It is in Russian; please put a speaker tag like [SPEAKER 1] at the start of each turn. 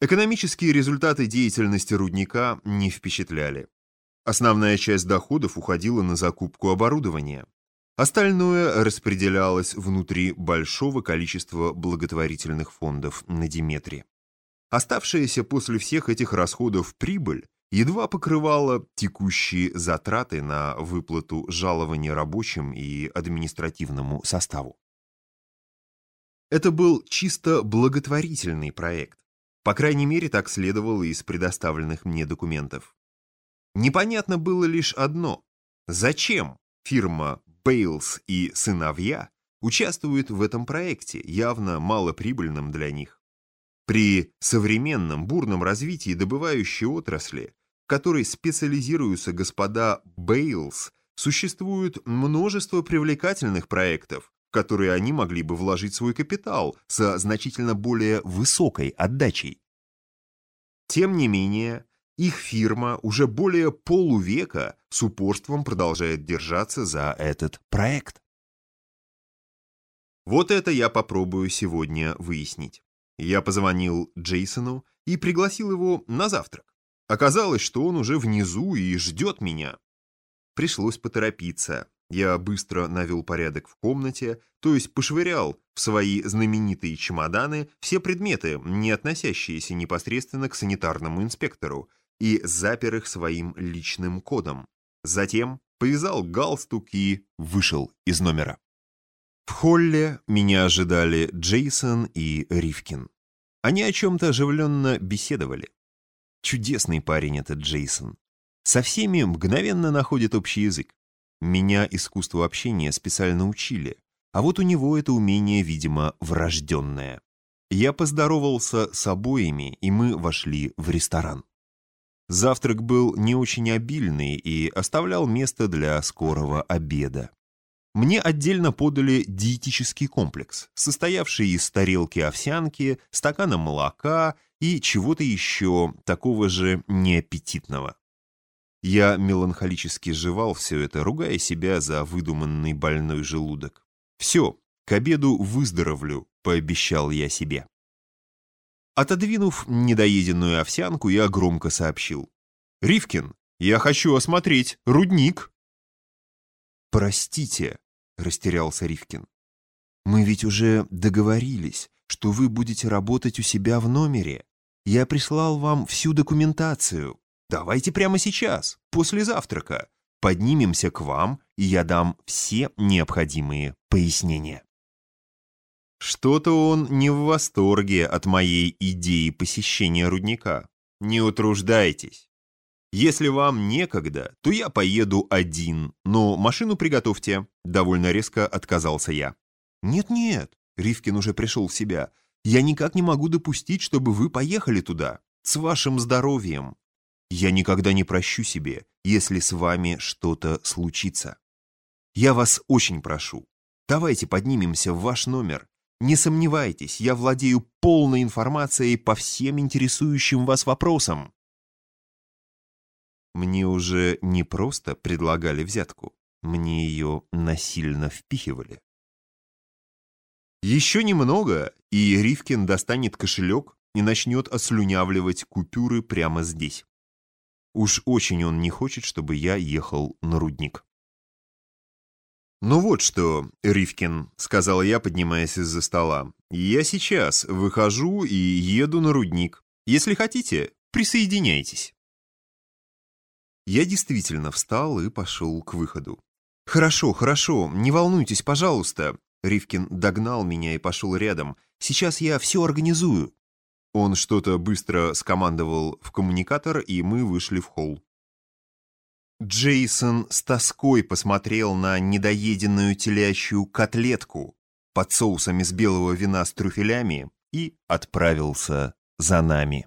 [SPEAKER 1] Экономические результаты деятельности рудника не впечатляли. Основная часть доходов уходила на закупку оборудования. Остальное распределялось внутри большого количества благотворительных фондов на Диметре. Оставшаяся после всех этих расходов прибыль едва покрывала текущие затраты на выплату жалований рабочим и административному составу. Это был чисто благотворительный проект. По крайней мере, так следовало из предоставленных мне документов. Непонятно было лишь одно. Зачем фирма Бейлс и сыновья участвует в этом проекте, явно малоприбыльном для них? При современном бурном развитии добывающей отрасли, в которой специализируются господа Бейлс, существует множество привлекательных проектов, в которые они могли бы вложить свой капитал со значительно более высокой отдачей. Тем не менее, их фирма уже более полувека с упорством продолжает держаться за этот проект. Вот это я попробую сегодня выяснить. Я позвонил Джейсону и пригласил его на завтрак. Оказалось, что он уже внизу и ждет меня. Пришлось поторопиться. Я быстро навел порядок в комнате, то есть пошвырял в свои знаменитые чемоданы все предметы, не относящиеся непосредственно к санитарному инспектору, и запер их своим личным кодом. Затем повязал галстук и вышел из номера. В холле меня ожидали Джейсон и Ривкин. Они о чем-то оживленно беседовали. Чудесный парень этот Джейсон. Со всеми мгновенно находит общий язык. Меня искусству общения специально учили, а вот у него это умение, видимо, врожденное. Я поздоровался с обоими, и мы вошли в ресторан. Завтрак был не очень обильный и оставлял место для скорого обеда. Мне отдельно подали диетический комплекс, состоявший из тарелки овсянки, стакана молока и чего-то еще такого же неаппетитного. Я меланхолически жевал все это, ругая себя за выдуманный больной желудок. «Все, к обеду выздоровлю», — пообещал я себе. Отодвинув недоеденную овсянку, я громко сообщил. «Ривкин, я хочу осмотреть рудник!» «Простите», — растерялся Ривкин. «Мы ведь уже договорились, что вы будете работать у себя в номере. Я прислал вам всю документацию. Давайте прямо сейчас, после завтрака, поднимемся к вам, и я дам все необходимые пояснения. Что-то он не в восторге от моей идеи посещения рудника. Не утруждайтесь. Если вам некогда, то я поеду один, но машину приготовьте. Довольно резко отказался я. Нет-нет, Ривкин уже пришел в себя. Я никак не могу допустить, чтобы вы поехали туда. С вашим здоровьем. Я никогда не прощу себе, если с вами что-то случится. Я вас очень прошу, давайте поднимемся в ваш номер. Не сомневайтесь, я владею полной информацией по всем интересующим вас вопросам. Мне уже не просто предлагали взятку, мне ее насильно впихивали. Еще немного, и Ривкин достанет кошелек и начнет ослюнявливать купюры прямо здесь. Уж очень он не хочет, чтобы я ехал на рудник. «Ну вот что, Ривкин», — сказал я, поднимаясь из-за стола. «Я сейчас выхожу и еду на рудник. Если хотите, присоединяйтесь». Я действительно встал и пошел к выходу. «Хорошо, хорошо, не волнуйтесь, пожалуйста». Ривкин догнал меня и пошел рядом. «Сейчас я все организую». Он что-то быстро скомандовал в коммуникатор, и мы вышли в холл. Джейсон с тоской посмотрел на недоеденную телячью котлетку под соусом из белого вина с трюфелями и отправился за нами.